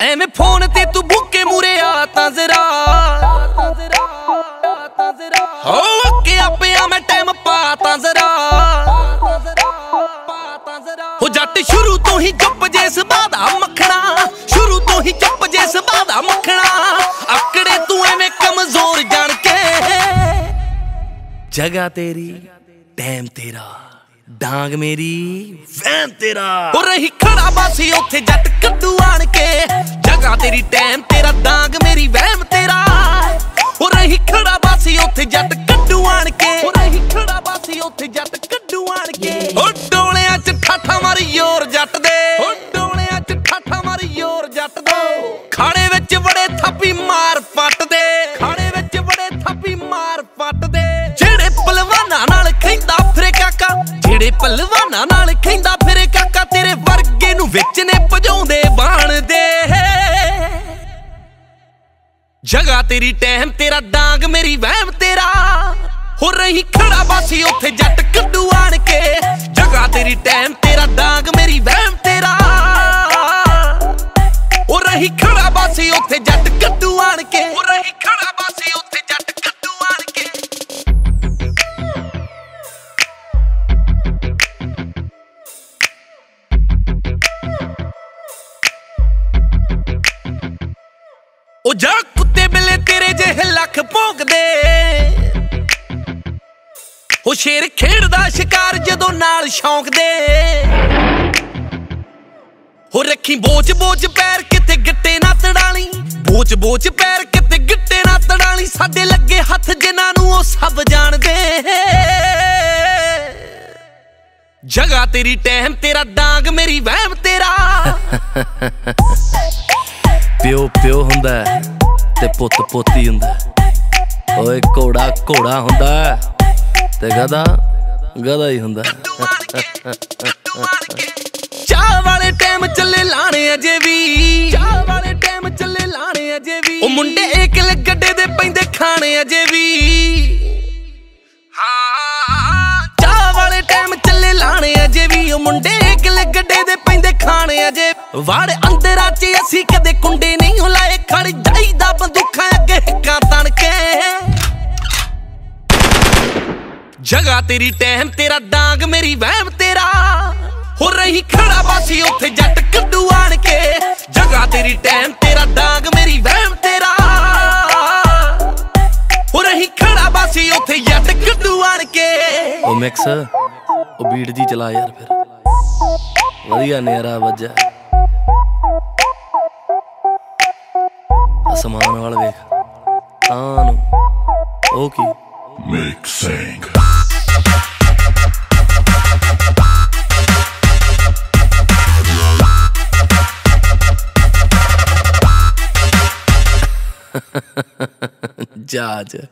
ਐਵੇਂ ਫੋਨ ਤੇ ਤੂੰ ਭੁੱਕੇ ਮੂਰੇ ਆ ਤਾਂ ਜ਼ਰਾ ਹੋ ਕੇ ਆਪਿਆ ਉਹ ਜੱਟ ਸ਼ੁਰੂ ਤੋਂ ਹੀ ਜੱਪ ਜੇ ਸੁਭਾਅ ਦਾ ਮੱਖਣਾ। ਸ਼ੁਰੂ ਤੋਂ ਹੀ ਜੱਪ ਜੇ ਸੁਭਾਅ ਦਾ ਮੱਖਣਾ। ਆਕੜੇ ਤੂੰ ਐਵੇਂ ਕਮਜ਼ੋਰ ਜਾਣ ਕੇ। ਜਗਾ ਤੇਰੀ ਟਾਈਮ ਤੇਰਾ, ਡਾਂਗ ਮੇਰੀ ਵੈਨ ਤੇਰਾ। ਹੋ ਰਹੀ ਖੜਾ ਬਾਸੀ ਉੱਥੇ ਜੱਟ ਕੱਦੂ ਆਣ ਕੇ। ਜਗਾ ਤੇਰੀ ਟਾਈਮ ਤੇਰਾ, ਡਾਂਗ ਮੇਰੀ, ਵਹਿਮ ਤੇਰਾ। ਹੋ ਰਹੀ ਖੜਾ ਬਾਸੀ ਉੱਥੇ ਜੱਟ ਕੱਦੂ ਆਣ ਕੇ। ਹੋ ਰਹੀ ਖੜਾ ਬਾਸੀ ਉੱਥੇ ਜੱਟ ਕੱਦੂ ਆਣ ਕੇ। ਪਲਵਾਨਾਂ ਨਾਲ ਖੈਂਦਾ ਫਿਰੇ ਕਾਕਾ ਤੇਰੇ ਵਰਗੇ ਨੂੰ ਵਿੱਚ ਨੇ ਭਜਾਉਂਦੇ ਬਾਣ ਦੇ ਜਗਾ ਤੇਰੀ ਟਾਈਮ ਤੇਰਾ ਡਾਂਗ, ਮੇਰੀ ਵਹਿਮ, ਤੇਰਾ ਹੋ ਰਹੀ ਖੜਾ ਬਾਸੀ ਉੱਥੇ ਜੱਟ ਕੱਢੂ ਆਣ ਕੇ। ਜਗਾ ਤੇਰੀ ਟਾਈਮ ਤੇਰਾ ਡਾਂਗ, ਮੇਰੀ ਵਹਿਮ, ਤੇਰਾ ਉਹ ਜਾ ਕੁੱਤੇ ਬਿੱਲੇ ਤੇਰੇ ਜਿਹੇ ਲੱਖ ਭੌਂਕਦੇ। ਉਹ ਸ਼ੇਰ ਖੇਡਦਾ ਸ਼ਿਕਾਰ ਜਦੋਂ ਨਾਲ ਸ਼ੌਂਕ ਦੇ ਹੋ ਰੱਖੀ ਬੋਝ ਬੋਝ ਪੈਰ ਕਿਤੇ ਗਿੱਟੇ ਨਾ ਤੜਾਲੀ। ਬੋਝ ਬੋਝ ਪੈਰ ਕਿਤੇ ਗਿੱਟੇ ਨਾ ਤੜਾਲੀ। ਸਾਡੇ ਲੱਗੇ ਹੱਥ ਜਿਨ੍ਹਾਂ ਨੂੰ ਉਹ ਸਭ ਜਾਣਦੇ। ਜਗਾ ਤੇਰੀ ਟਹਿਮ, ਤੇਰਾ ਡਾਂਗ ਮੇਰੀ ਵਹਿਮ ਤੇਰਾ। ਪਿਓ ਪਿਓ ਹੁੰਦਾ ਤੇ ਪੁੱਤ ਪੋਤੀ ਹੁੰਦਾ। ਓਏ ਘੋੜਾ ਘੋੜਾ ਹੁੰਦਾ ਤੇ ਗਧਾ ਗਧਾ ਹੀ ਹੁੰਦਾ। ਚਾਹ ਵਾਲੇ ਟਾਈਮ ਚੱਲੇ ਲਾਣੇ ਅਜੇ ਵੀ। ਚਾਹ ਵਾਲੇ ਟਾਈਮ ਚੱਲੇ ਲਾਣੇ ਅਜੇ ਵੀ। ਉਹ ਮੁੰਡੇ ਇਕਲ ਗੱਡੇ ਦੇ ਪੈਂਦੇ ਖਾਣੇ ਅਜੇ ਵੀ। ਹਾਂ। ਚਾਹ ਵਾਲੇ ਟਾਈਮ ਚੱਲੇ ਲਾਣੇ ਅਜੇ ਵੀ। ਉਹ ਮੁੰਡੇ ਇਕਲ ਗੱਡੇ ਦੇ ਪੈਂਦੇ ਖਾਣੇ ਅਜੇ। ਵਾੜ ਅੰਦਰਾਂ 'ਚ ਅਸੀਂ ਕਦੇ ਕੁੰਡੇ ਜਗਾ ਤੇਰੀ ਟਾਈਮ ਤੇਰਾ ਡਾਂਗ ਮੇਰੀ ਵਹਿਮ ਤੇਰਾ। ਹੋ ਰਹੀ ਖੜਾ ਬਾਸੀ ਉੱਥੇ ਜੱਟ ਕੱਦੂ ਆਣ ਕੇ। ਜਗਾ ਤੇਰੀ ਟਾਈਮ ਤੇਰਾ ਡਾਂਗ ਮੇਰੀ ਵਹਿਮ ਤੇਰਾ। ਹੋ ਰਹੀ ਖੜਾ ਬਾਸੀ ਉੱਥੇ ਜੱਟ ਕੱਦੂ ਆਣ ਕੇ। ਉਹ ਮਿਕਸ ਉਹ ਬੀਟ ਜੀ ਚਲਾ ਯਾਰ ਫਿਰ। ਵਧੀਆ ਨੇਰਾ ਵੱਜਾ ਅਸਮਾਨ ਵਾਲ ਵੇਖ। ਤਾਂ ਨੂੰ। ਉਹ ਕੀ? Mixing. judge.